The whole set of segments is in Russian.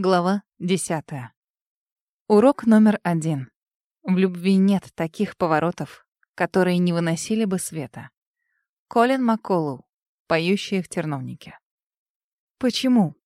Глава десятая. Урок номер один. В любви нет таких поворотов, которые не выносили бы света. Колин Макколу, поющие в терновнике. Почему?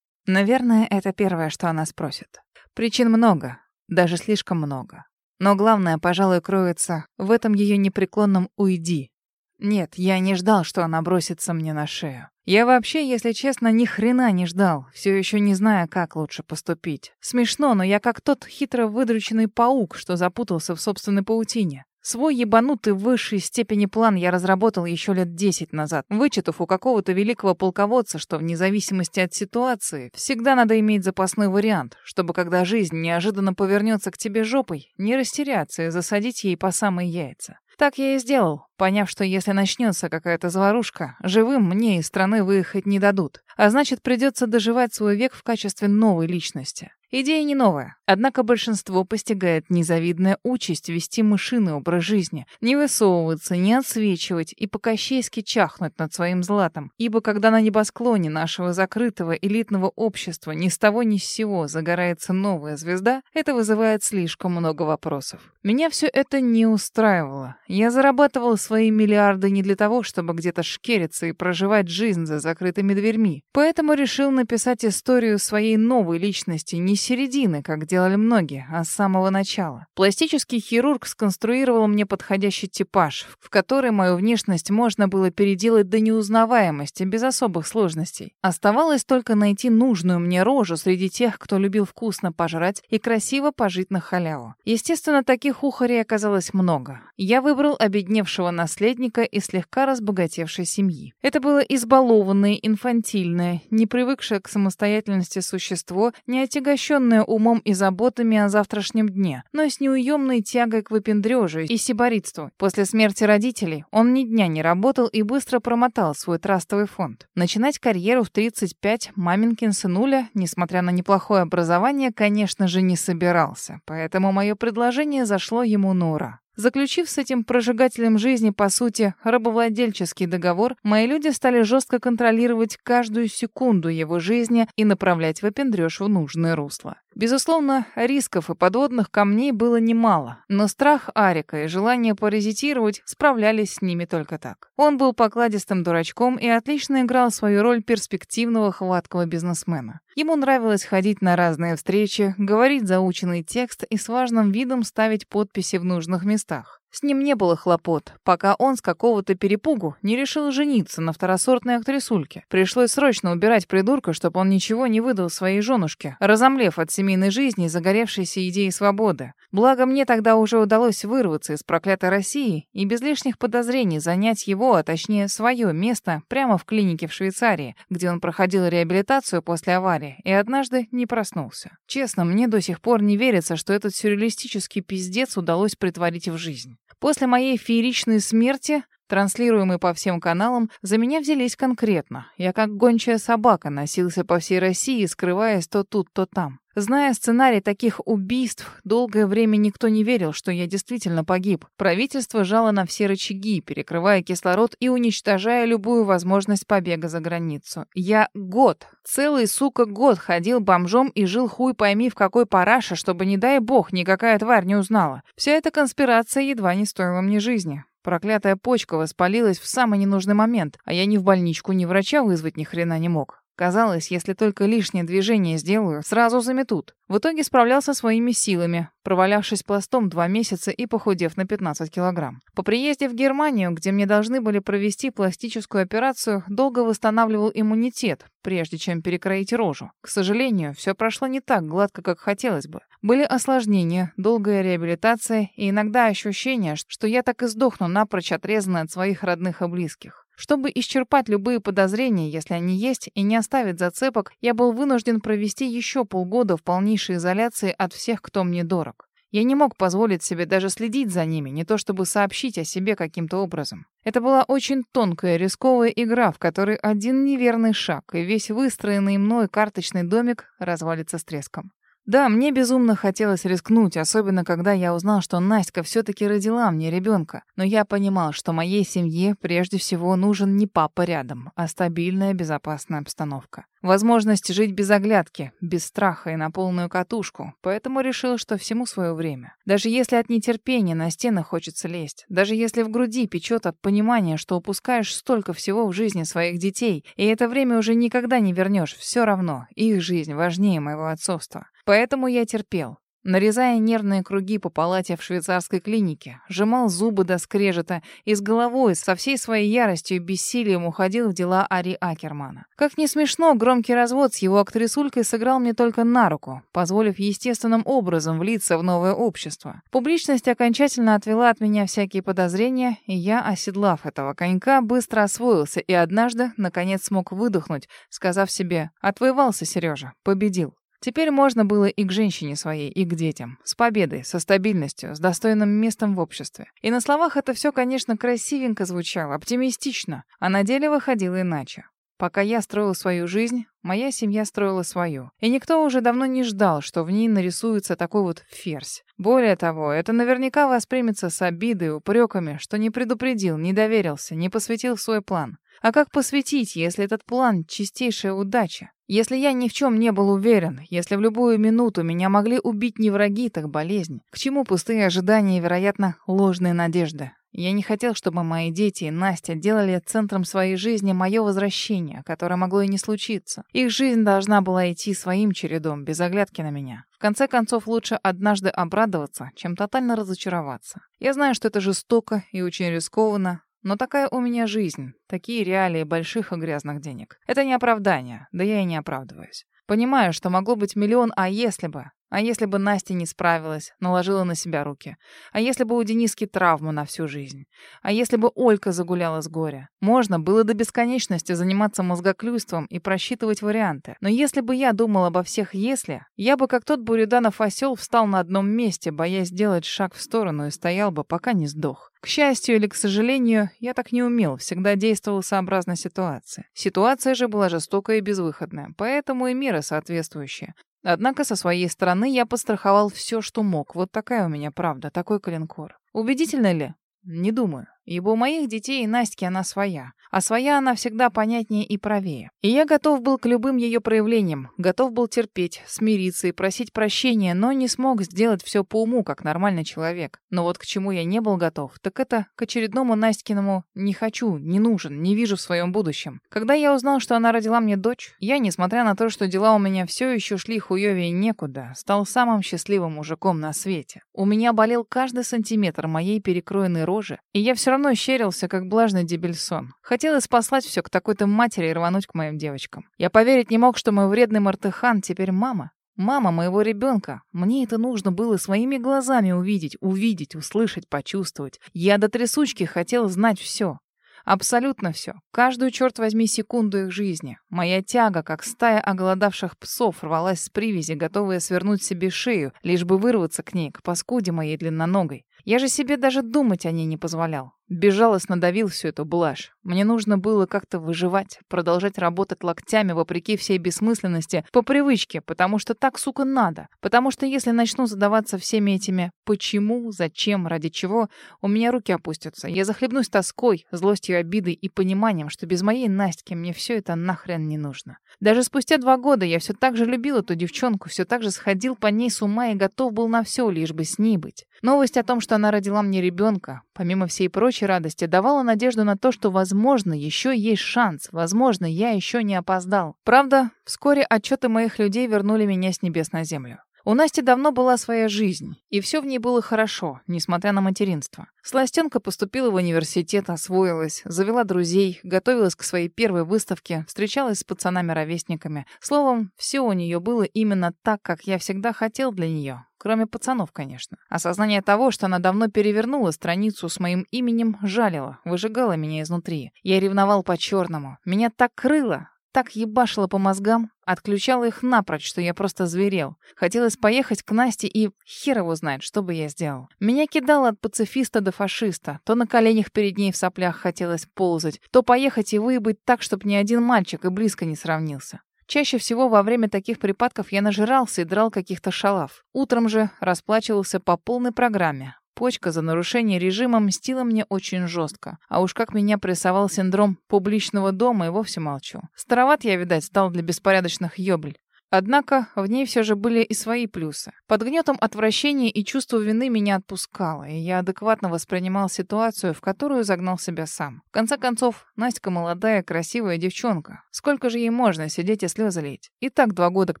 Наверное, это первое, что она спросит. Причин много, даже слишком много. Но главное, пожалуй, кроется в этом ее непреклонном «уйди». Нет, я не ждал, что она бросится мне на шею. Я вообще, если честно, ни хрена не ждал, все еще не зная, как лучше поступить. Смешно, но я как тот хитро выдрученный паук, что запутался в собственной паутине. Свой ебанутый в высшей степени план я разработал еще лет десять назад, вычитав у какого-то великого полководца, что вне зависимости от ситуации всегда надо иметь запасной вариант, чтобы когда жизнь неожиданно повернется к тебе жопой, не растеряться и засадить ей по самые яйца. Так я и сделал, поняв, что если начнется какая-то заварушка, живым мне из страны выехать не дадут. А значит, придется доживать свой век в качестве новой личности. Идея не новая, однако большинство постигает незавидная участь вести мышиный образ жизни, не высовываться, не отсвечивать и по-кощейски чахнуть над своим златом, ибо когда на небосклоне нашего закрытого элитного общества ни с того ни с сего загорается новая звезда, это вызывает слишком много вопросов. Меня все это не устраивало. Я зарабатывал свои миллиарды не для того, чтобы где-то шкериться и проживать жизнь за закрытыми дверьми. Поэтому решил написать историю своей новой личности не середины, как делали многие, а с самого начала. Пластический хирург сконструировал мне подходящий типаж, в который мою внешность можно было переделать до неузнаваемости, без особых сложностей. Оставалось только найти нужную мне рожу среди тех, кто любил вкусно пожрать и красиво пожить на халяву. Естественно, таких ухарей оказалось много. Я выбрал обедневшего наследника из слегка разбогатевшей семьи. Это было избалованное, инфантильное, не привыкшее к самостоятельности существо, не отягощенное умом и заботами о завтрашнем дне, но с неуемной тягой к выпендрежу и сиборитству. После смерти родителей он ни дня не работал и быстро промотал свой трастовый фонд. Начинать карьеру в 35 маменькин сынуля, несмотря на неплохое образование, конечно же, не собирался, поэтому мое предложение зашло ему на ура. Заключив с этим прожигателем жизни, по сути, рабовладельческий договор, мои люди стали жестко контролировать каждую секунду его жизни и направлять выпендрёж в нужное русло. Безусловно, рисков и подводных камней было немало, но страх Арика и желание паразитировать справлялись с ними только так. Он был покладистым дурачком и отлично играл свою роль перспективного хваткого бизнесмена. Ему нравилось ходить на разные встречи, говорить заученный текст и с важным видом ставить подписи в нужных местах. С ним не было хлопот, пока он с какого-то перепугу не решил жениться на второсортной актрисульке. Пришлось срочно убирать придурка, чтобы он ничего не выдал своей женушке, разомлев от семейной жизни и загоревшейся идеей свободы. Благо, мне тогда уже удалось вырваться из проклятой России и без лишних подозрений занять его, а точнее свое место, прямо в клинике в Швейцарии, где он проходил реабилитацию после аварии и однажды не проснулся. Честно, мне до сих пор не верится, что этот сюрреалистический пиздец удалось притворить в жизнь. После моей фееричной смерти, транслируемой по всем каналам, за меня взялись конкретно. Я как гончая собака носился по всей России, скрываясь то тут, то там. Зная сценарий таких убийств, долгое время никто не верил, что я действительно погиб. Правительство жало на все рычаги, перекрывая кислород и уничтожая любую возможность побега за границу. Я год, целый, сука, год ходил бомжом и жил хуй пойми в какой параше, чтобы, не дай бог, никакая тварь не узнала. Вся эта конспирация едва не стоила мне жизни. Проклятая почка воспалилась в самый ненужный момент, а я ни в больничку, ни врача вызвать ни хрена не мог. Казалось, если только лишнее движение сделаю, сразу заметут. В итоге справлялся своими силами, провалявшись пластом два месяца и похудев на 15 килограмм. По приезде в Германию, где мне должны были провести пластическую операцию, долго восстанавливал иммунитет, прежде чем перекроить рожу. К сожалению, все прошло не так гладко, как хотелось бы. Были осложнения, долгая реабилитация и иногда ощущение, что я так и сдохну напрочь отрезанный от своих родных и близких. Чтобы исчерпать любые подозрения, если они есть, и не оставить зацепок, я был вынужден провести еще полгода в полнейшей изоляции от всех, кто мне дорог. Я не мог позволить себе даже следить за ними, не то чтобы сообщить о себе каким-то образом. Это была очень тонкая, рисковая игра, в которой один неверный шаг, и весь выстроенный мной карточный домик развалится с треском. Да, мне безумно хотелось рискнуть, особенно когда я узнал, что Настя все-таки родила мне ребенка. Но я понимал, что моей семье прежде всего нужен не папа рядом, а стабильная безопасная обстановка. Возможность жить без оглядки, без страха и на полную катушку. Поэтому решил, что всему свое время. Даже если от нетерпения на стены хочется лезть, даже если в груди печет от понимания, что упускаешь столько всего в жизни своих детей, и это время уже никогда не вернешь, все равно, их жизнь важнее моего отцовства. Поэтому я терпел нарезая нервные круги по палате в швейцарской клинике, сжимал зубы до скрежета и с головой, со всей своей яростью и бессилием уходил в дела Ари Акермана. Как не смешно, громкий развод с его актрисулькой сыграл мне только на руку, позволив естественным образом влиться в новое общество. Публичность окончательно отвела от меня всякие подозрения, и я, оседлав этого конька, быстро освоился и однажды, наконец, смог выдохнуть, сказав себе «Отвоевался, Сережа, победил». Теперь можно было и к женщине своей, и к детям. С победой, со стабильностью, с достойным местом в обществе. И на словах это все, конечно, красивенько звучало, оптимистично, а на деле выходило иначе. Пока я строил свою жизнь, моя семья строила свою. И никто уже давно не ждал, что в ней нарисуется такой вот ферзь. Более того, это наверняка воспримется с обидой, упреками, что не предупредил, не доверился, не посвятил свой план. А как посвятить, если этот план — чистейшая удача? Если я ни в чем не был уверен, если в любую минуту меня могли убить не враги, так болезнь, к чему пустые ожидания и, вероятно, ложные надежды? Я не хотел, чтобы мои дети и Настя делали центром своей жизни мое возвращение, которое могло и не случиться. Их жизнь должна была идти своим чередом, без оглядки на меня. В конце концов, лучше однажды обрадоваться, чем тотально разочароваться. Я знаю, что это жестоко и очень рискованно, но такая у меня жизнь, такие реалии больших и грязных денег. Это не оправдание, да я и не оправдываюсь. Понимаю, что могло быть миллион «а если бы», а если бы Настя не справилась, наложила на себя руки? А если бы у Дениски травму на всю жизнь? А если бы Олька загуляла с горя? Можно было до бесконечности заниматься мозгоклюйством и просчитывать варианты. Но если бы я думал обо всех «если», я бы, как тот Буриданов осел, встал на одном месте, боясь сделать шаг в сторону и стоял бы, пока не сдох. К счастью или к сожалению, я так не умел, всегда действовал сообразно ситуации. Ситуация же была жестокая и безвыходная, поэтому и меры соответствующие. Однако со своей стороны я постраховал все, что мог. Вот такая у меня правда, такой коленкор. Убедительно ли? Не думаю. Ибо у моих детей и Настики она своя. А своя она всегда понятнее и правее. И я готов был к любым ее проявлениям. Готов был терпеть, смириться и просить прощения, но не смог сделать все по уму, как нормальный человек. Но вот к чему я не был готов, так это к очередному Настькиному «не хочу», «не нужен», «не вижу в своем будущем». Когда я узнал, что она родила мне дочь, я, несмотря на то, что дела у меня все еще шли хуевее некуда, стал самым счастливым мужиком на свете. У меня болел каждый сантиметр моей перекроенной рожи, и я все равно равно щерился, как блажный дебельсон. Хотелось послать все к такой-то матери и рвануть к моим девочкам. Я поверить не мог, что мой вредный Мартыхан теперь мама. Мама моего ребенка. Мне это нужно было своими глазами увидеть, увидеть, услышать, почувствовать. Я до трясучки хотел знать все. Абсолютно все. Каждую, черт возьми, секунду их жизни. Моя тяга, как стая оголодавших псов, рвалась с привязи, готовая свернуть себе шею, лишь бы вырваться к ней, к паскуде моей длинноногой. Я же себе даже думать о ней не позволял. Безжалостно давил всю эту блажь. Мне нужно было как-то выживать, продолжать работать локтями вопреки всей бессмысленности, по привычке, потому что так, сука, надо. Потому что если начну задаваться всеми этими «почему», «зачем», «ради чего», у меня руки опустятся. Я захлебнусь тоской, злостью, обидой и пониманием, что без моей Настики мне все это нахрен не нужно. Даже спустя два года я все так же любил эту девчонку, все так же сходил по ней с ума и готов был на все, лишь бы с ней быть. Новость о том, что она родила мне ребенка, помимо всей прочей радости, давала надежду на то, что, возможно, еще есть шанс, возможно, я еще не опоздал. Правда, вскоре отчеты моих людей вернули меня с небес на землю. У Насти давно была своя жизнь, и все в ней было хорошо, несмотря на материнство. Сластенка поступила в университет, освоилась, завела друзей, готовилась к своей первой выставке, встречалась с пацанами-ровесниками. Словом, все у нее было именно так, как я всегда хотел для нее. Кроме пацанов, конечно. Осознание того, что она давно перевернула страницу с моим именем, жалило, выжигало меня изнутри. Я ревновал по-черному. Меня так крыло, так ебашило по мозгам, отключало их напрочь, что я просто зверел. Хотелось поехать к Насте и хер его знает, что бы я сделал. Меня кидало от пацифиста до фашиста. То на коленях перед ней в соплях хотелось ползать, то поехать и выебать так, чтобы ни один мальчик и близко не сравнился. Чаще всего во время таких припадков я нажирался и драл каких-то шалав. Утром же расплачивался по полной программе. Почка за нарушение режима мстила мне очень жестко. А уж как меня прессовал синдром публичного дома, и вовсе молчу. Староват я, видать, стал для беспорядочных ёбль. Однако в ней все же были и свои плюсы. Под гнетом отвращения и чувства вины меня отпускало, и я адекватно воспринимал ситуацию, в которую загнал себя сам. В конце концов, Настя молодая, красивая девчонка. Сколько же ей можно сидеть и слезы лить? И так два года к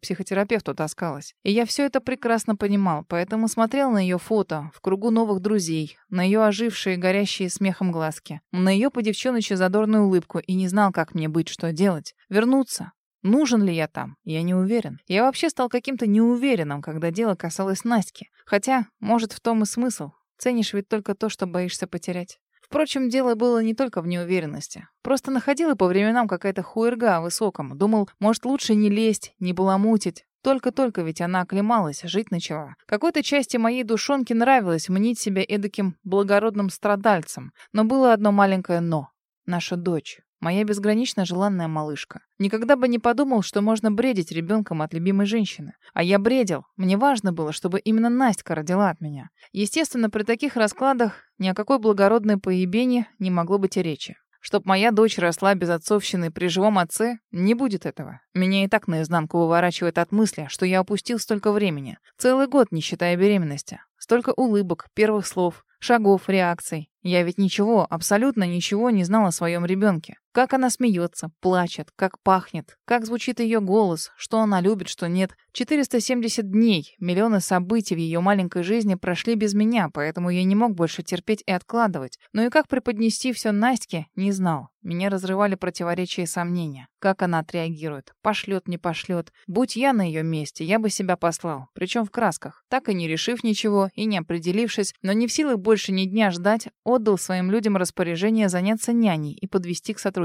психотерапевту таскалась. И я все это прекрасно понимал, поэтому смотрел на ее фото в кругу новых друзей, на ее ожившие, горящие смехом глазки, на ее по девчоночи задорную улыбку и не знал, как мне быть, что делать. Вернуться, Нужен ли я там? Я не уверен. Я вообще стал каким-то неуверенным, когда дело касалось Настики. Хотя, может, в том и смысл. Ценишь ведь только то, что боишься потерять. Впрочем, дело было не только в неуверенности. Просто находила по временам какая-то хуерга о высоком. Думал, может, лучше не лезть, не баламутить. Только-только ведь она оклемалась, жить начала. Какой-то части моей душонки нравилось мнить себя эдаким благородным страдальцем. Но было одно маленькое «но». Наша дочь. Моя безгранично желанная малышка. Никогда бы не подумал, что можно бредить ребенком от любимой женщины. А я бредил. Мне важно было, чтобы именно Настя родила от меня. Естественно, при таких раскладах ни о какой благородной поебене не могло быть и речи. Чтоб моя дочь росла без отцовщины при живом отце, не будет этого. Меня и так наизнанку выворачивает от мысли, что я упустил столько времени. Целый год, не считая беременности. Столько улыбок, первых слов, шагов, реакций. Я ведь ничего, абсолютно ничего не знала о своем ребенке. Как она смеется, плачет, как пахнет, как звучит ее голос, что она любит, что нет. 470 дней, миллионы событий в ее маленькой жизни прошли без меня, поэтому я не мог больше терпеть и откладывать. Но и как преподнести все Настке, не знал. Меня разрывали противоречия и сомнения. Как она отреагирует? Пошлет, не пошлет. Будь я на ее месте, я бы себя послал. Причем в красках. Так и не решив ничего, и не определившись, но не в силах больше ни дня ждать, отдал своим людям распоряжение заняться няней и подвести к сотрудничеству.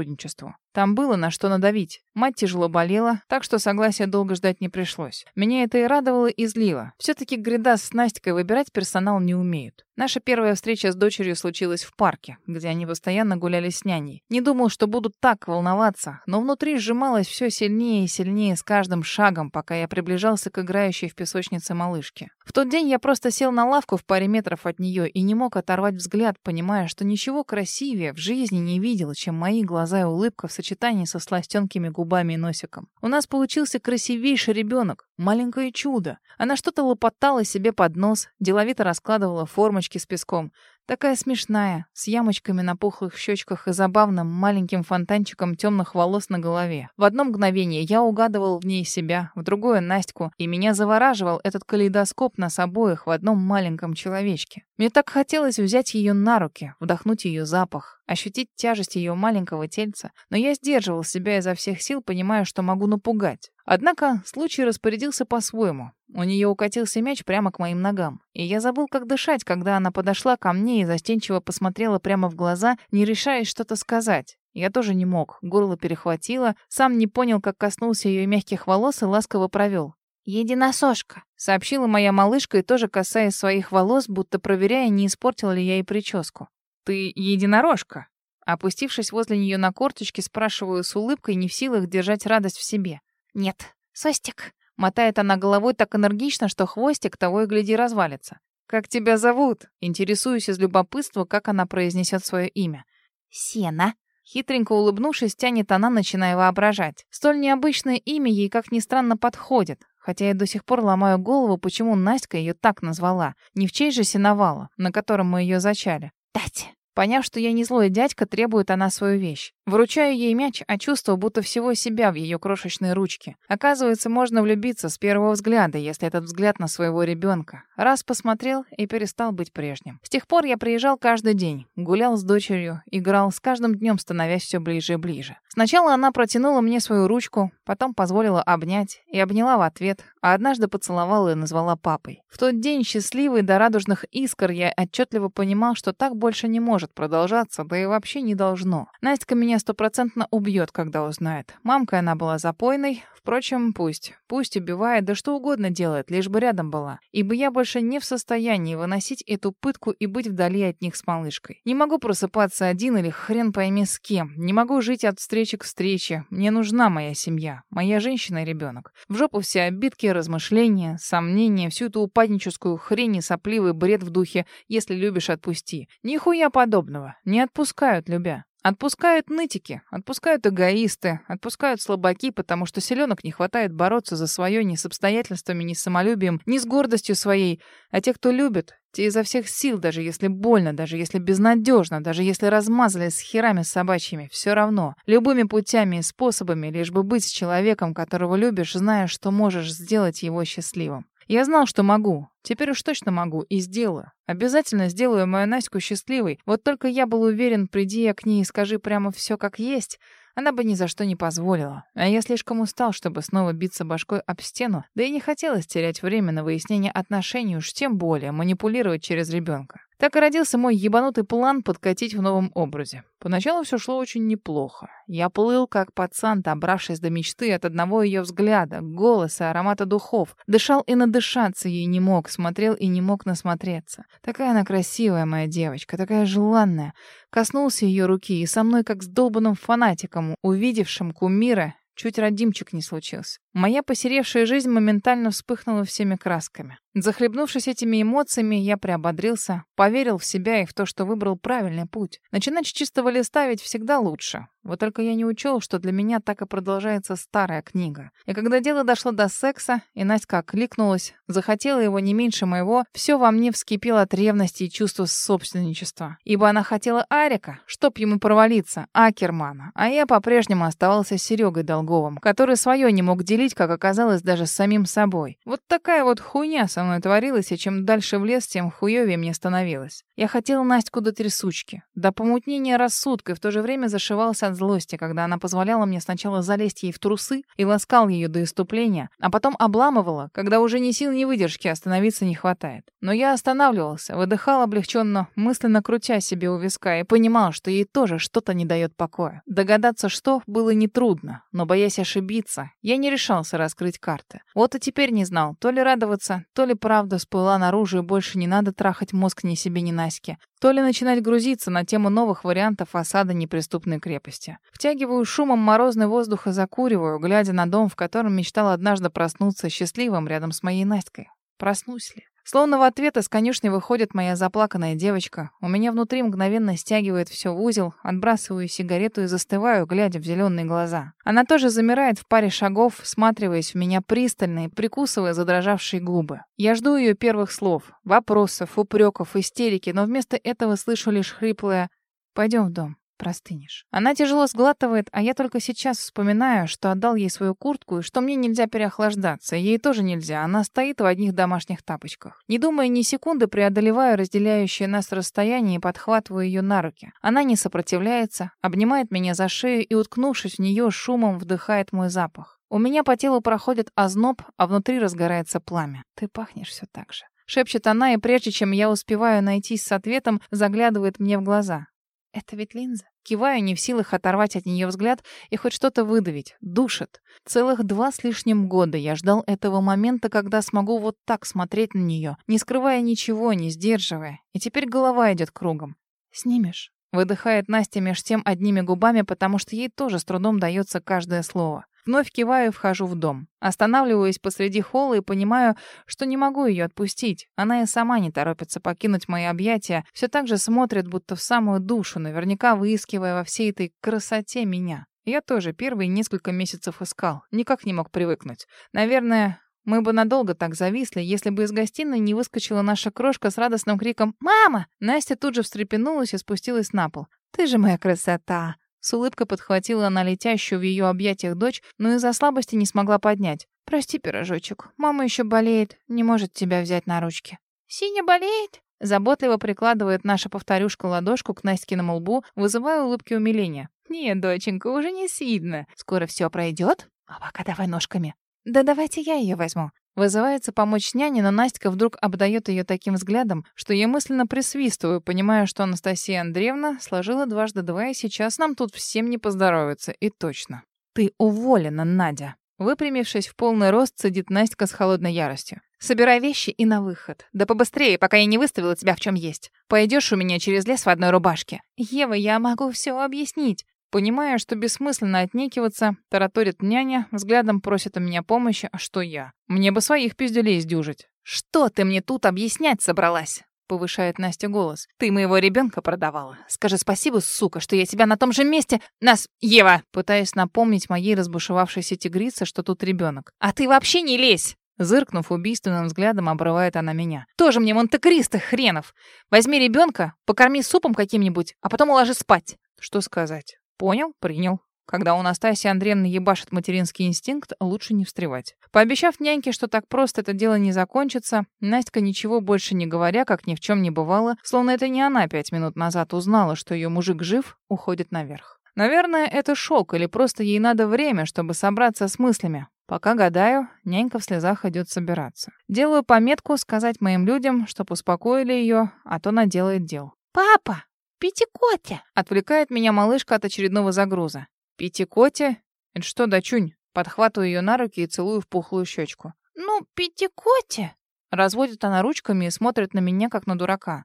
Там было на что надавить. Мать тяжело болела, так что согласия долго ждать не пришлось. Меня это и радовало, и злило. Все-таки Грида с Настикой выбирать персонал не умеют. Наша первая встреча с дочерью случилась в парке, где они постоянно гуляли с няней. Не думал, что буду так волноваться, но внутри сжималось все сильнее и сильнее с каждым шагом, пока я приближался к играющей в песочнице малышке. В тот день я просто сел на лавку в паре метров от нее и не мог оторвать взгляд, понимая, что ничего красивее в жизни не видел, чем мои глаза и улыбка в сочетании со сластенкими губами и носиком. У нас получился красивейший ребенок, маленькое чудо. Она что-то лопотала себе под нос, деловито раскладывала формочки, с песком. Такая смешная, с ямочками на пухлых щечках и забавным маленьким фонтанчиком темных волос на голове. В одно мгновение я угадывал в ней себя, в другое — Настю, и меня завораживал этот калейдоскоп нас обоих в одном маленьком человечке. Мне так хотелось взять ее на руки, вдохнуть ее запах, ощутить тяжесть ее маленького тельца, но я сдерживал себя изо всех сил, понимая, что могу напугать. Однако случай распорядился по-своему. У нее укатился мяч прямо к моим ногам. И я забыл, как дышать, когда она подошла ко мне и застенчиво посмотрела прямо в глаза, не решаясь что-то сказать. Я тоже не мог, горло перехватило, сам не понял, как коснулся ее мягких волос и ласково провел. «Единосошка», — сообщила моя малышка и тоже касаясь своих волос, будто проверяя, не испортила ли я ей прическу. «Ты единорожка?» Опустившись возле нее на корточки, спрашиваю с улыбкой, не в силах держать радость в себе. «Нет, Состик», Мотает она головой так энергично, что хвостик того и гляди развалится. «Как тебя зовут?» Интересуюсь из любопытства, как она произнесет свое имя. «Сена». Хитренько улыбнувшись, тянет она, начиная воображать. Столь необычное имя ей, как ни странно, подходит. Хотя я до сих пор ломаю голову, почему Настя ее так назвала. Не в чей же сеновала, на котором мы ее зачали. «Дать!» Поняв, что я не злой дядька, требует она свою вещь. Вручаю ей мяч, а чувство, будто всего себя в ее крошечной ручке. Оказывается, можно влюбиться с первого взгляда, если этот взгляд на своего ребенка. Раз посмотрел и перестал быть прежним. С тех пор я приезжал каждый день, гулял с дочерью, играл, с каждым днем становясь все ближе и ближе. Сначала она протянула мне свою ручку, потом позволила обнять и обняла в ответ, а однажды поцеловала и назвала папой. В тот день, счастливый до радужных искр, я отчетливо понимал, что так больше не может продолжаться, да и вообще не должно. Настя меня стопроцентно убьет, когда узнает. Мамкой она была запойной, впрочем, пусть. Пусть убивает, да что угодно делает, лишь бы рядом была. Ибо я больше не в состоянии выносить эту пытку и быть вдали от них с малышкой. Не могу просыпаться один или хрен пойми с кем. Не могу жить от встречи встречи к встрече. Мне нужна моя семья, моя женщина и ребенок. В жопу все обидки, размышления, сомнения, всю эту упадническую хрень и сопливый бред в духе «если любишь, отпусти». Нихуя подобного. Не отпускают, любя. Отпускают нытики, отпускают эгоисты, отпускают слабаки, потому что селенок не хватает бороться за свое ни с обстоятельствами, ни с самолюбием, ни с гордостью своей. А те, кто любит, те изо всех сил, даже если больно, даже если безнадежно, даже если размазали с херами собачьими, все равно. Любыми путями и способами, лишь бы быть с человеком, которого любишь, зная, что можешь сделать его счастливым. Я знал, что могу. Теперь уж точно могу и сделаю. Обязательно сделаю мою Наську счастливой. Вот только я был уверен, приди я к ней и скажи прямо все как есть, она бы ни за что не позволила. А я слишком устал, чтобы снова биться башкой об стену, да и не хотелось терять время на выяснение отношений, уж тем более манипулировать через ребенка. Так и родился мой ебанутый план подкатить в новом образе. Поначалу все шло очень неплохо. Я плыл, как пацан, добравшись до мечты от одного ее взгляда, голоса, аромата духов. Дышал и надышаться ей не мог, смотрел и не мог насмотреться. Такая она красивая, моя девочка, такая желанная. Коснулся ее руки, и со мной, как с долбанным фанатиком, увидевшим кумира, чуть родимчик не случился. Моя посеревшая жизнь моментально вспыхнула всеми красками. Захлебнувшись этими эмоциями, я приободрился, поверил в себя и в то, что выбрал правильный путь. Начинать с чистого листа ведь всегда лучше. Вот только я не учел, что для меня так и продолжается старая книга. И когда дело дошло до секса, и Настя окликнулась, захотела его не меньше моего, все во мне вскипело от ревности и чувства собственничества. Ибо она хотела Арика, чтоб ему провалиться, Акермана, а я по-прежнему оставался Серегой Долговым, который свое не мог делить как оказалось, даже с самим собой. Вот такая вот хуйня со мной творилась, и чем дальше в лес, тем хуёвее мне становилось. Я хотела Настю до трясучки, до помутнения рассудка, и в то же время зашивался от злости, когда она позволяла мне сначала залезть ей в трусы и ласкал ее до иступления, а потом обламывала, когда уже ни сил, ни выдержки остановиться не хватает. Но я останавливался, выдыхал облегченно, мысленно крутя себе у виска, и понимал, что ей тоже что-то не дает покоя. Догадаться, что, было нетрудно, но, боясь ошибиться, я не решал решался раскрыть карты. Вот и теперь не знал, то ли радоваться, то ли правда всплыла наружу и больше не надо трахать мозг ни себе, ни Наське, то ли начинать грузиться на тему новых вариантов осады неприступной крепости. Втягиваю шумом морозный воздух и закуриваю, глядя на дом, в котором мечтал однажды проснуться счастливым рядом с моей Настькой. Проснусь ли? Словно в ответ из конюшни выходит моя заплаканная девочка. У меня внутри мгновенно стягивает все в узел, отбрасываю сигарету и застываю, глядя в зеленые глаза. Она тоже замирает в паре шагов, всматриваясь в меня пристально и прикусывая задрожавшие губы. Я жду ее первых слов, вопросов, упреков, истерики, но вместо этого слышу лишь хриплое «Пойдем в дом» простынешь. Она тяжело сглатывает, а я только сейчас вспоминаю, что отдал ей свою куртку и что мне нельзя переохлаждаться. Ей тоже нельзя, она стоит в одних домашних тапочках. Не думая ни секунды, преодолеваю разделяющее нас расстояние и подхватываю ее на руки. Она не сопротивляется, обнимает меня за шею и, уткнувшись в нее, шумом вдыхает мой запах. У меня по телу проходит озноб, а внутри разгорается пламя. Ты пахнешь все так же. Шепчет она, и прежде чем я успеваю найтись с ответом, заглядывает мне в глаза. Это ведь линза. Киваю, не в силах оторвать от нее взгляд и хоть что-то выдавить. Душит. Целых два с лишним года я ждал этого момента, когда смогу вот так смотреть на нее, не скрывая ничего, не сдерживая. И теперь голова идет кругом. «Снимешь?» Выдыхает Настя меж тем одними губами, потому что ей тоже с трудом дается каждое слово. Вновь киваю и вхожу в дом. Останавливаюсь посреди холла и понимаю, что не могу ее отпустить. Она и сама не торопится покинуть мои объятия, все так же смотрит, будто в самую душу, наверняка выискивая во всей этой красоте меня. Я тоже первые несколько месяцев искал, никак не мог привыкнуть. Наверное, мы бы надолго так зависли, если бы из гостиной не выскочила наша крошка с радостным криком «Мама!». Настя тут же встрепенулась и спустилась на пол. «Ты же моя красота!» С улыбкой подхватила она летящую в ее объятиях дочь, но из-за слабости не смогла поднять. «Прости, пирожочек, мама еще болеет, не может тебя взять на ручки». «Синя болеет?» Заботливо прикладывает наша повторюшка ладошку к Настькиному лбу, вызывая улыбки умиления. «Нет, доченька, уже не сильно. Скоро все пройдет. А пока давай ножками». «Да давайте я ее возьму». Вызывается помочь няне, но Настя вдруг обдает ее таким взглядом, что я мысленно присвистываю, понимая, что Анастасия Андреевна сложила дважды два, и сейчас нам тут всем не поздоровится. И точно. «Ты уволена, Надя!» Выпрямившись в полный рост, сидит Настя с холодной яростью. «Собирай вещи и на выход. Да побыстрее, пока я не выставила тебя в чем есть. Пойдешь у меня через лес в одной рубашке». «Ева, я могу все объяснить». Понимая, что бессмысленно отнекиваться, тараторит няня, взглядом просит у меня помощи, а что я? Мне бы своих пиздюлей сдюжить. «Что ты мне тут объяснять собралась?» — повышает Настя голос. «Ты моего ребенка продавала. Скажи спасибо, сука, что я тебя на том же месте... Нас... Ева!» Пытаясь напомнить моей разбушевавшейся тигрице, что тут ребенок. «А ты вообще не лезь!» Зыркнув убийственным взглядом, обрывает она меня. «Тоже мне монте-кристо, хренов! Возьми ребенка, покорми супом каким-нибудь, а потом уложи спать!» Что сказать? Понял, принял. Когда у Настасьи Андреевны ебашит материнский инстинкт, лучше не встревать. Пообещав няньке, что так просто это дело не закончится, Настя, ничего больше не говоря, как ни в чем не бывало, словно это не она пять минут назад узнала, что ее мужик жив, уходит наверх. Наверное, это шок, или просто ей надо время, чтобы собраться с мыслями. Пока гадаю, нянька в слезах идет собираться. Делаю пометку сказать моим людям, чтоб успокоили ее, а то наделает дел. «Папа, Питикотя!» — отвлекает меня малышка от очередного загруза. Питикотя? Это что, дочунь? Подхватываю ее на руки и целую в пухлую щечку. «Ну, Питикотя!» Разводит она ручками и смотрит на меня, как на дурака.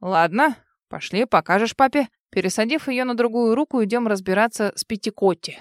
«Ладно, пошли, покажешь папе». Пересадив ее на другую руку, идем разбираться с Питикотти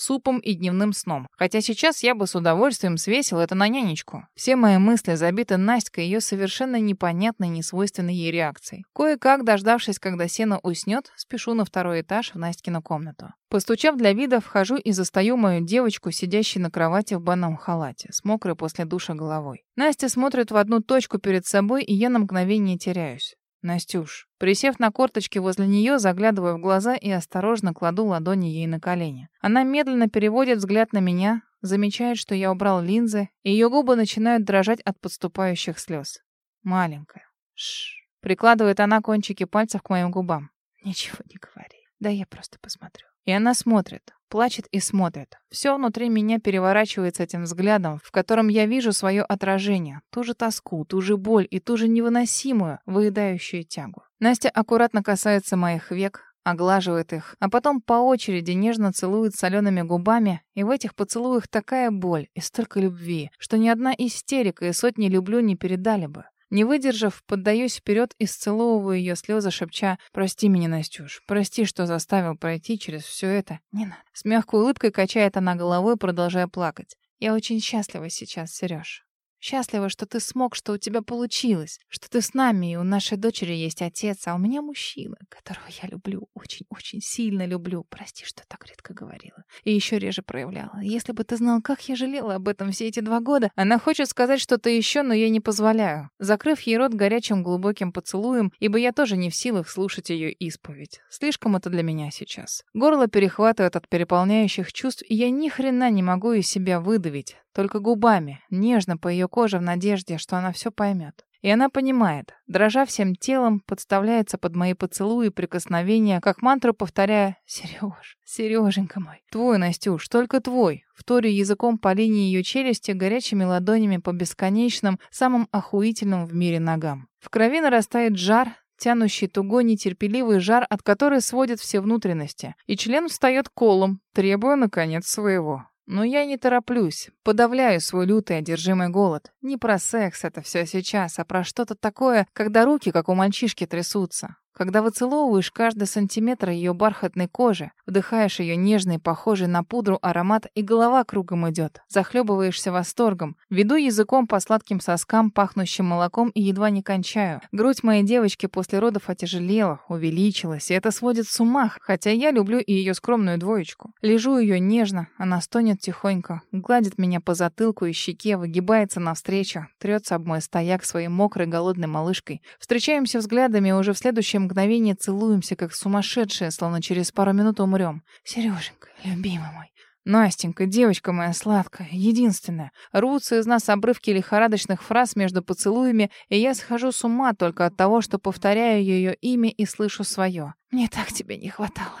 супом и дневным сном. Хотя сейчас я бы с удовольствием свесил это на нянечку. Все мои мысли забиты Настькой ее совершенно непонятной, несвойственной ей реакцией. Кое-как, дождавшись, когда Сена уснет, спешу на второй этаж в Настькину комнату. Постучав для вида, вхожу и застаю мою девочку, сидящей на кровати в банном халате, с мокрой после душа головой. Настя смотрит в одну точку перед собой, и я на мгновение теряюсь. Настюш. Присев на корточки возле нее, заглядываю в глаза и осторожно кладу ладони ей на колени. Она медленно переводит взгляд на меня, замечает, что я убрал линзы, и ее губы начинают дрожать от подступающих слез. Маленькая. Шш. Прикладывает она кончики пальцев к моим губам. Ничего не говори. Да я просто посмотрю. И она смотрит, плачет и смотрит. Все внутри меня переворачивается этим взглядом, в котором я вижу свое отражение, ту же тоску, ту же боль и ту же невыносимую, выедающую тягу. Настя аккуратно касается моих век, оглаживает их, а потом по очереди нежно целует солеными губами, и в этих поцелуях такая боль и столько любви, что ни одна истерика и сотни «люблю» не передали бы. Не выдержав, поддаюсь вперед и сцеловываю ее слезы, шепча «Прости меня, Настюш, прости, что заставил пройти через все это. Не надо». С мягкой улыбкой качает она головой, продолжая плакать. «Я очень счастлива сейчас, Сереж. Счастлива, что ты смог, что у тебя получилось, что ты с нами, и у нашей дочери есть отец, а у меня мужчина, которого я люблю, очень-очень сильно люблю. Прости, что так редко говорила. И еще реже проявляла. Если бы ты знал, как я жалела об этом все эти два года. Она хочет сказать что-то еще, но я не позволяю. Закрыв ей рот горячим глубоким поцелуем, ибо я тоже не в силах слушать ее исповедь. Слишком это для меня сейчас. Горло перехватывает от переполняющих чувств, и я ни хрена не могу из себя выдавить только губами, нежно по ее коже в надежде, что она все поймет. И она понимает, дрожа всем телом, подставляется под мои поцелуи и прикосновения, как мантру повторяя «Сереж, Сереженька мой, твой, Настюш, только твой», вторю языком по линии ее челюсти, горячими ладонями по бесконечным, самым охуительным в мире ногам. В крови нарастает жар, тянущий тугой нетерпеливый жар, от которой сводит все внутренности, и член встает колом, требуя, наконец, своего. Но я не тороплюсь, подавляю свой лютый одержимый голод. Не про секс это все сейчас, а про что-то такое, когда руки, как у мальчишки, трясутся когда выцеловываешь каждый сантиметр ее бархатной кожи, вдыхаешь ее нежный, похожий на пудру аромат, и голова кругом идет. Захлебываешься восторгом. Веду языком по сладким соскам, пахнущим молоком, и едва не кончаю. Грудь моей девочки после родов отяжелела, увеличилась, и это сводит с ума, хотя я люблю и ее скромную двоечку. Лежу ее нежно, она стонет тихонько, гладит меня по затылку и щеке, выгибается навстречу, трется об мой стояк своей мокрой голодной малышкой. Встречаемся взглядами уже в следующем мгновение целуемся, как сумасшедшие, словно через пару минут умрем. Сереженька, любимый мой. Настенька, девочка моя сладкая, единственная. Рвутся из нас обрывки лихорадочных фраз между поцелуями, и я схожу с ума только от того, что повторяю ее имя и слышу свое. Мне так тебя не хватало.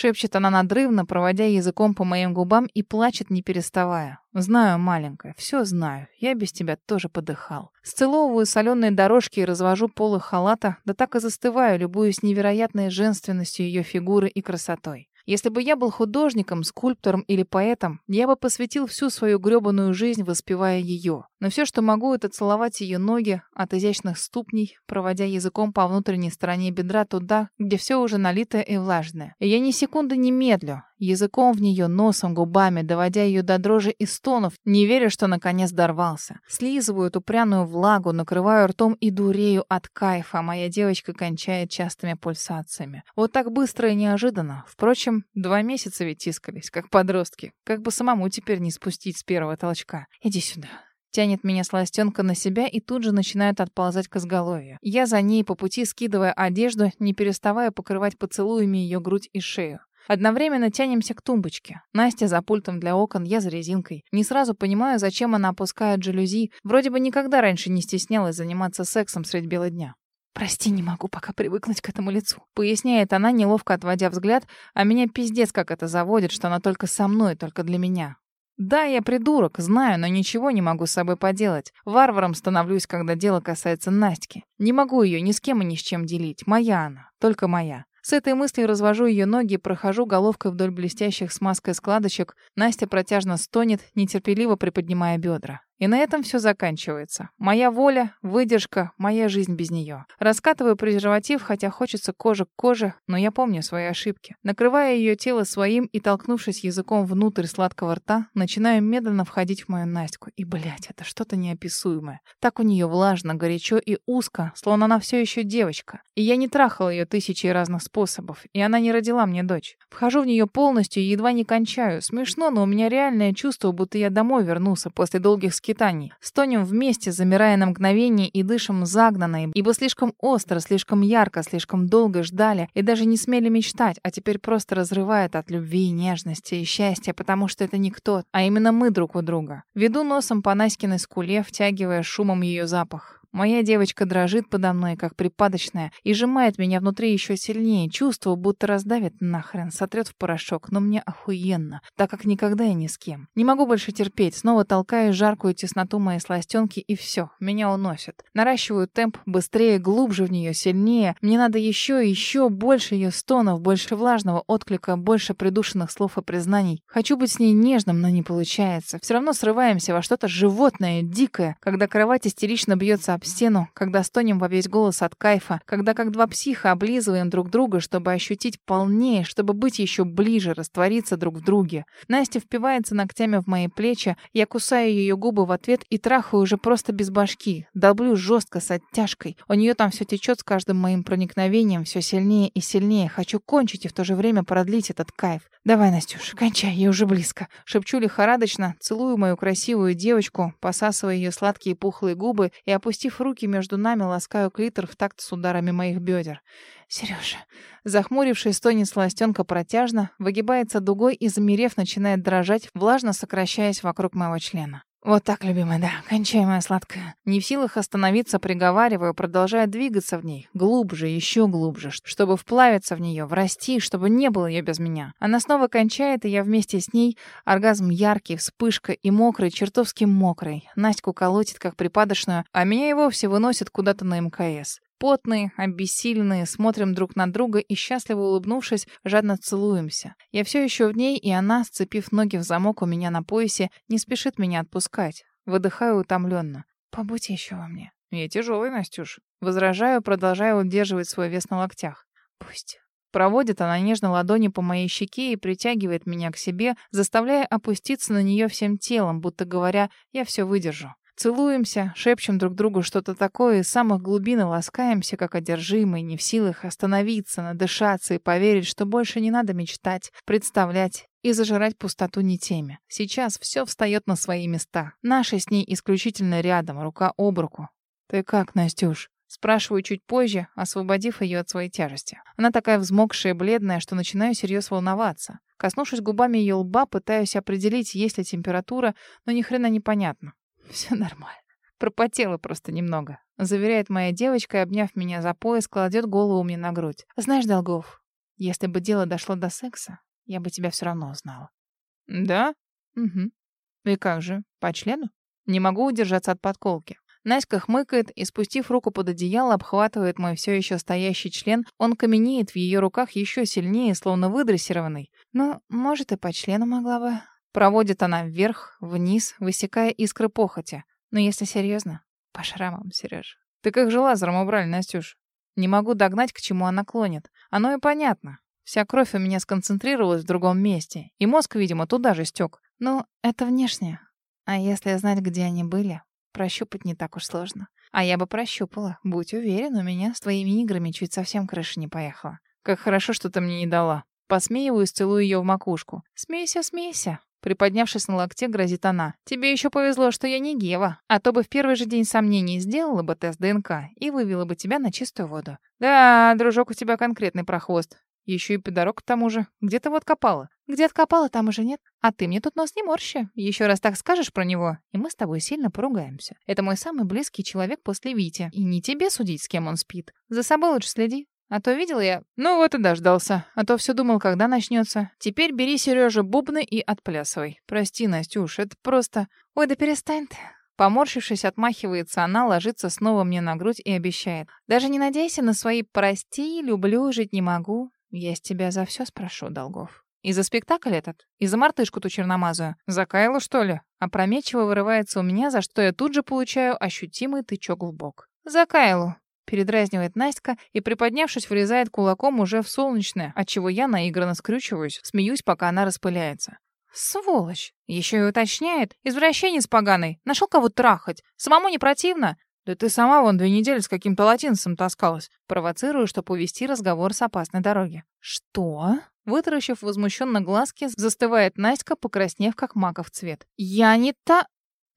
Шепчет она надрывно, проводя языком по моим губам и плачет, не переставая. Знаю, маленькая, все знаю. Я без тебя тоже подыхал. Сцеловываю соленые дорожки и развожу полы халата, да так и застываю, любуясь невероятной женственностью ее фигуры и красотой. Если бы я был художником, скульптором или поэтом, я бы посвятил всю свою грёбаную жизнь, воспевая ее. Но все, что могу, это целовать ее ноги от изящных ступней, проводя языком по внутренней стороне бедра туда, где все уже налитое и влажное. И я ни секунды не медлю, языком в нее, носом, губами, доводя ее до дрожи и стонов, не веря, что наконец дорвался. Слизываю эту пряную влагу, накрываю ртом и дурею от кайфа, а моя девочка кончает частыми пульсациями. Вот так быстро и неожиданно. Впрочем, два месяца ведь тискались, как подростки. Как бы самому теперь не спустить с первого толчка. Иди сюда. Тянет меня сластенка на себя и тут же начинает отползать к изголовью. Я за ней по пути скидывая одежду, не переставая покрывать поцелуями ее грудь и шею. Одновременно тянемся к тумбочке. Настя за пультом для окон, я за резинкой. Не сразу понимаю, зачем она опускает жалюзи. Вроде бы никогда раньше не стеснялась заниматься сексом средь бела дня. «Прости, не могу пока привыкнуть к этому лицу», — поясняет она, неловко отводя взгляд, а меня пиздец как это заводит, что она только со мной, только для меня. Да, я придурок, знаю, но ничего не могу с собой поделать. Варваром становлюсь, когда дело касается Настики. Не могу ее ни с кем и ни с чем делить. Моя она, только моя. С этой мыслью развожу ее ноги и прохожу головкой вдоль блестящих смазкой складочек. Настя протяжно стонет, нетерпеливо приподнимая бедра. И на этом все заканчивается. Моя воля, выдержка, моя жизнь без нее. Раскатываю презерватив, хотя хочется кожи к коже, но я помню свои ошибки. Накрывая ее тело своим и толкнувшись языком внутрь сладкого рта, начинаю медленно входить в мою Настю. И, блядь, это что-то неописуемое. Так у нее влажно, горячо и узко, словно она все еще девочка. И я не трахала ее тысячи разных способов, и она не родила мне дочь. Вхожу в нее полностью и едва не кончаю. Смешно, но у меня реальное чувство, будто я домой вернулся после долгих скитаний. Стонем вместе, замирая на мгновение и дышим загнанно, ибо слишком остро, слишком ярко, слишком долго ждали и даже не смели мечтать, а теперь просто разрывает от любви, нежности и счастья, потому что это не кто, а именно мы друг у друга. Веду носом по Наськиной скуле, втягивая шумом ее запах. Моя девочка дрожит подо мной, как припадочная, и сжимает меня внутри еще сильнее. Чувство, будто раздавит нахрен, сотрет в порошок, но мне охуенно, так как никогда и ни с кем. Не могу больше терпеть, снова толкаю жаркую тесноту моей сластенки, и все, меня уносит. Наращиваю темп, быстрее, глубже в нее, сильнее. Мне надо еще и еще больше ее стонов, больше влажного отклика, больше придушенных слов и признаний. Хочу быть с ней нежным, но не получается. Все равно срываемся во что-то животное, дикое, когда кровать истерично бьется об стену, когда стонем во весь голос от кайфа, когда как два психа облизываем друг друга, чтобы ощутить полнее, чтобы быть еще ближе, раствориться друг в друге. Настя впивается ногтями в мои плечи, я кусаю ее губы в ответ и трахаю уже просто без башки. Долблю жестко, с оттяжкой. У нее там все течет с каждым моим проникновением, все сильнее и сильнее. Хочу кончить и в то же время продлить этот кайф. «Давай, Настюш, кончай, я уже близко». Шепчу лихорадочно, целую мою красивую девочку, посасывая ее сладкие пухлые губы и, опустив руки между нами, ласкаю клитор в такт с ударами моих бедер. «Сережа». Захмурившись, стонет сластенка протяжно, выгибается дугой и, замерев, начинает дрожать, влажно сокращаясь вокруг моего члена. Вот так, любимая, да. Кончай, сладкая. Не в силах остановиться, приговариваю, продолжая двигаться в ней. Глубже, еще глубже, чтобы вплавиться в нее, врасти, чтобы не было ее без меня. Она снова кончает, и я вместе с ней. Оргазм яркий, вспышка и мокрый, чертовски мокрый. Настю колотит, как припадочную, а меня и вовсе выносит куда-то на МКС. Потные, обессиленные, смотрим друг на друга и, счастливо улыбнувшись, жадно целуемся. Я все еще в ней, и она, сцепив ноги в замок у меня на поясе, не спешит меня отпускать. Выдыхаю утомленно. «Побудь еще во мне». «Я тяжелый, Настюш». Возражаю, продолжая удерживать свой вес на локтях. «Пусть». Проводит она нежно ладони по моей щеке и притягивает меня к себе, заставляя опуститься на нее всем телом, будто говоря, я все выдержу. Целуемся, шепчем друг другу что-то такое, из самых глубин ласкаемся, как одержимые, не в силах остановиться, надышаться и поверить, что больше не надо мечтать, представлять и зажирать пустоту не теми. Сейчас все встает на свои места. Наши с ней исключительно рядом, рука об руку. «Ты как, Настюш?» Спрашиваю чуть позже, освободив ее от своей тяжести. Она такая взмокшая и бледная, что начинаю серьезно волноваться. Коснувшись губами ее лба, пытаюсь определить, есть ли температура, но ни хрена непонятно. Все нормально. Пропотела просто немного. Заверяет моя девочка, обняв меня за пояс, кладет голову мне на грудь. Знаешь, Долгов, если бы дело дошло до секса, я бы тебя все равно узнала. Да? Угу. И как же, по члену? Не могу удержаться от подколки. Наська хмыкает и, спустив руку под одеяло, обхватывает мой все еще стоящий член. Он каменеет в ее руках еще сильнее, словно выдрессированный. Ну, может, и по члену могла бы. Проводит она вверх, вниз, высекая искры похоти. Но если серьезно, по шрамам, Сереж. Ты как же лазером убрали, Настюш? Не могу догнать, к чему она клонит. Оно и понятно. Вся кровь у меня сконцентрировалась в другом месте, и мозг, видимо, туда же стек. Ну, это внешне. А если знать, где они были, прощупать не так уж сложно. А я бы прощупала. Будь уверен, у меня с твоими играми чуть совсем крыша не поехала. Как хорошо, что ты мне не дала. Посмеиваюсь, целую ее в макушку. Смейся, смейся. Приподнявшись на локте, грозит она. «Тебе еще повезло, что я не Гева, а то бы в первый же день сомнений сделала бы тест ДНК и вывела бы тебя на чистую воду. Да, дружок, у тебя конкретный прохвост. Еще и пидорок к тому же. Где ты вот копала? Где откопала, там уже нет. А ты мне тут нос не морщи. Еще раз так скажешь про него, и мы с тобой сильно поругаемся. Это мой самый близкий человек после Вити. И не тебе судить, с кем он спит. За собой лучше следи. А то видел я... Ну вот и дождался. А то все думал, когда начнется. Теперь бери, Сережа, бубны и отплясывай. Прости, Настюш, это просто... Ой, да перестань ты. Поморщившись, отмахивается она, ложится снова мне на грудь и обещает. Даже не надейся на свои «прости», «люблю», «жить не могу». Я с тебя за все спрошу, Долгов. И за спектакль этот? И за мартышку ту черномазую? За Кайлу, что ли? Опрометчиво вырывается у меня, за что я тут же получаю ощутимый тычок в бок. За Кайлу. Передразнивает Настя и, приподнявшись, врезает кулаком уже в солнечное, отчего я наигранно скрючиваюсь, смеюсь, пока она распыляется. Сволочь! Еще и уточняет. Извращенец поганый. Нашел кого трахать. Самому не противно? Да ты сама вон две недели с каким-то латинцем таскалась. Провоцирую, чтобы увести разговор с опасной дороги. Что? Вытаращив возмущенно глазки, застывает Настя, покраснев, как маков цвет. «Я не та...»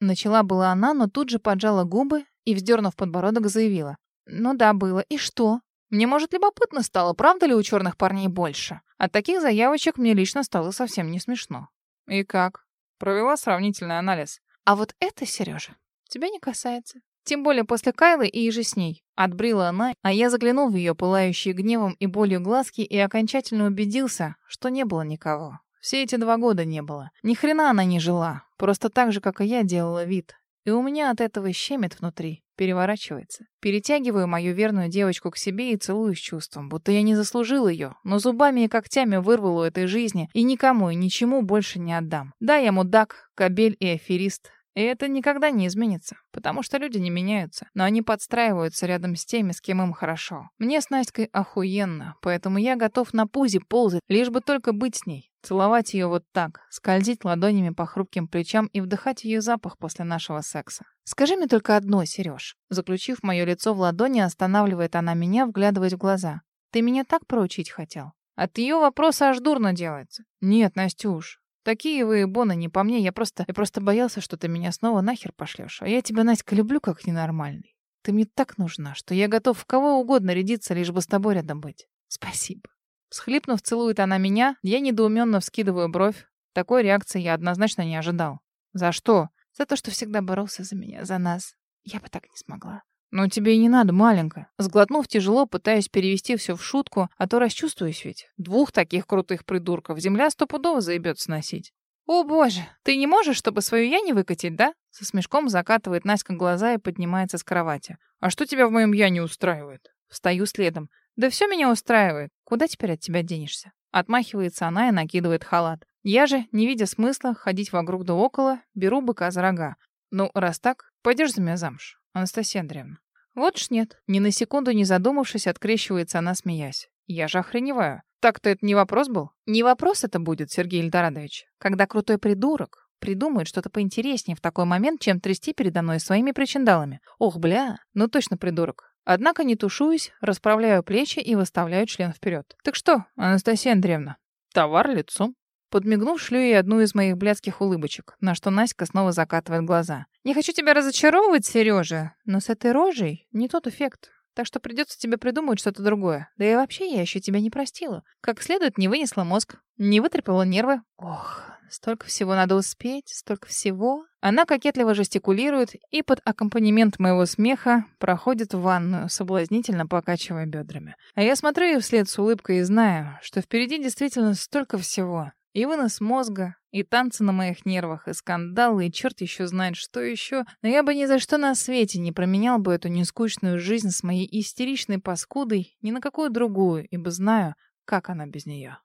Начала была она, но тут же поджала губы и, вздернув подбородок, заявила. «Ну да, было. И что? Мне, может, любопытно стало, правда ли у черных парней больше? От таких заявочек мне лично стало совсем не смешно». «И как?» Провела сравнительный анализ. «А вот это, Сережа, тебя не касается. Тем более после Кайлы и же с ней. Отбрила она, а я заглянул в ее пылающие гневом и болью глазки и окончательно убедился, что не было никого. Все эти два года не было. Ни хрена она не жила. Просто так же, как и я, делала вид. И у меня от этого щемит внутри, переворачивается. Перетягиваю мою верную девочку к себе и целую с чувством, будто я не заслужил ее, но зубами и когтями вырвал у этой жизни и никому и ничему больше не отдам. Да, я мудак, кобель и аферист, и это никогда не изменится, потому что люди не меняются, но они подстраиваются рядом с теми, с кем им хорошо. Мне с Настей охуенно, поэтому я готов на пузе ползать, лишь бы только быть с ней. Целовать ее вот так, скользить ладонями по хрупким плечам и вдыхать ее запах после нашего секса. «Скажи мне только одно, Сереж». Заключив мое лицо в ладони, останавливает она меня, вглядываясь в глаза. «Ты меня так проучить хотел?» От ее вопроса аж дурно делается. «Нет, Настюш, Такие вы, Бона, не по мне. Я просто, я просто боялся, что ты меня снова нахер пошлешь. А я тебя, Настя, люблю как ненормальный. Ты мне так нужна, что я готов в кого угодно рядиться, лишь бы с тобой рядом быть. Спасибо. Всхлипнув, целует она меня. Я недоуменно вскидываю бровь. Такой реакции я однозначно не ожидал. За что? За то, что всегда боролся за меня, за нас. Я бы так не смогла. «Ну, тебе и не надо, маленькая». Сглотнув тяжело, пытаюсь перевести все в шутку, а то расчувствуюсь ведь. Двух таких крутых придурков земля стопудово заебет сносить. «О, боже, ты не можешь, чтобы свою я не выкатить, да?» Со смешком закатывает Наська глаза и поднимается с кровати. «А что тебя в моем я не устраивает?» Встаю следом. «Да все меня устраивает. Куда теперь от тебя денешься?» Отмахивается она и накидывает халат. Я же, не видя смысла ходить вокруг да около, беру быка за рога. «Ну, раз так, пойдешь за меня замуж?» Анастасия Андреевна. Вот ж нет. Ни на секунду не задумавшись, открещивается она, смеясь. Я же охреневаю. Так-то это не вопрос был? Не вопрос это будет, Сергей Ильдарадович. Когда крутой придурок придумает что-то поинтереснее в такой момент, чем трясти передо мной своими причиндалами. Ох, бля, ну точно придурок. Однако не тушуюсь, расправляю плечи и выставляю член вперед. Так что, Анастасия Андреевна, товар лицом. Подмигнув, шлю ей одну из моих блядских улыбочек, на что Наська снова закатывает глаза. «Не хочу тебя разочаровывать, Сережа, но с этой рожей не тот эффект. Так что придется тебе придумать что-то другое. Да и вообще я еще тебя не простила. Как следует не вынесла мозг, не вытрепала нервы. Ох, столько всего надо успеть, столько всего». Она кокетливо жестикулирует и под аккомпанемент моего смеха проходит в ванную, соблазнительно покачивая бедрами. А я смотрю ей вслед с улыбкой и знаю, что впереди действительно столько всего. И вынос мозга, и танцы на моих нервах, и скандалы, и черт еще знает, что еще. Но я бы ни за что на свете не променял бы эту нескучную жизнь с моей истеричной паскудой ни на какую другую, ибо знаю, как она без нее.